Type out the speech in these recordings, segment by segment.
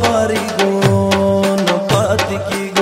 خبرې ګون پاتې کیږي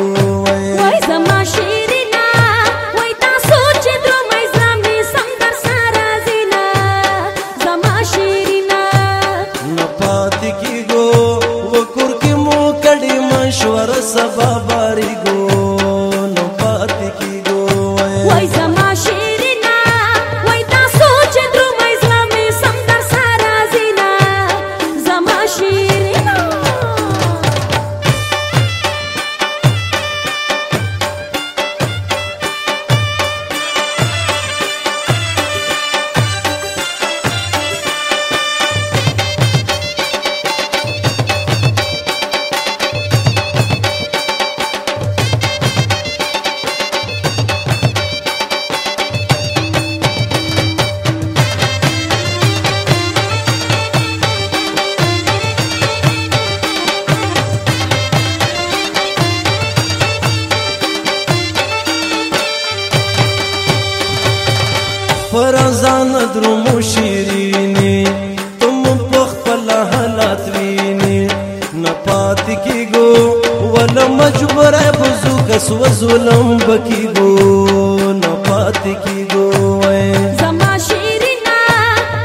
فرزان درمو شیرینی تم پخ پلا حالات وینی نپات کی گو ولا مجبور ہے بزو کس و ظلم بکی گو نپات کی گو زما شیرینا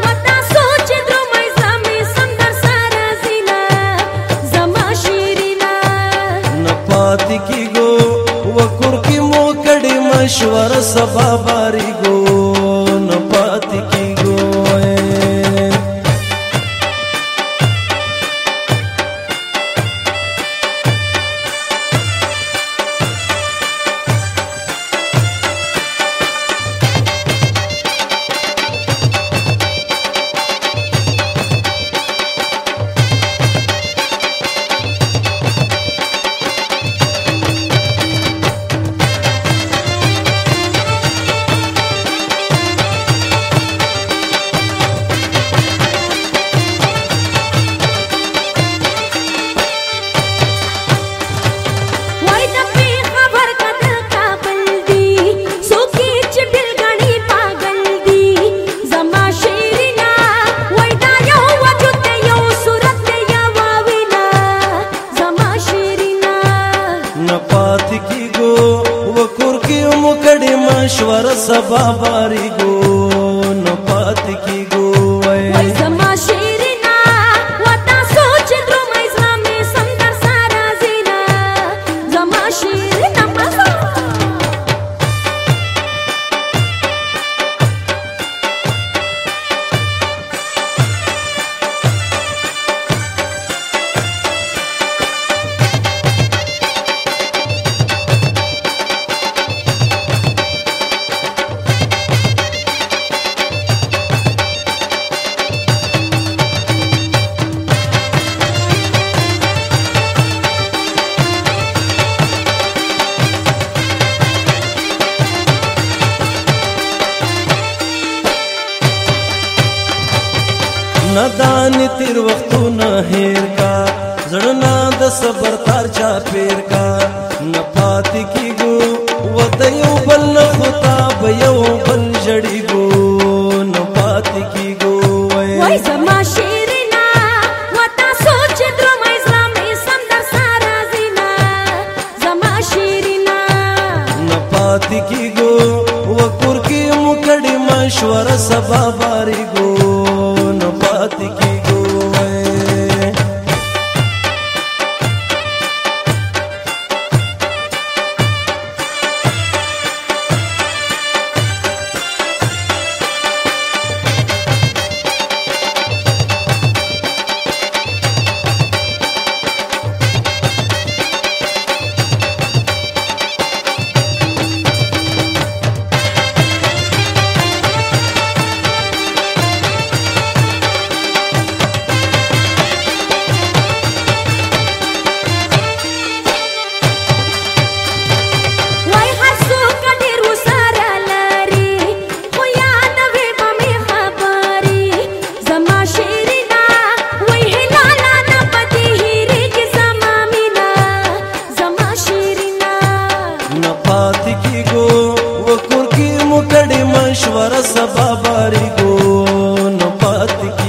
وتا سوچ درمو زمی سندر سارا زینا زما شیرینا نپات کی گو وکر کی مو کڑی مشور سبا باری گو مشوره سبا باري ګو نه پات کیږي زړه دان تیر وختونه هیر کا زړه نه د صبر تار چا پیر کا نه پات کیګو وته یو بل خطا به یو بل جړیګو نه پات کیګو وای زما شیر پات کی سبا باري کو نه پاتې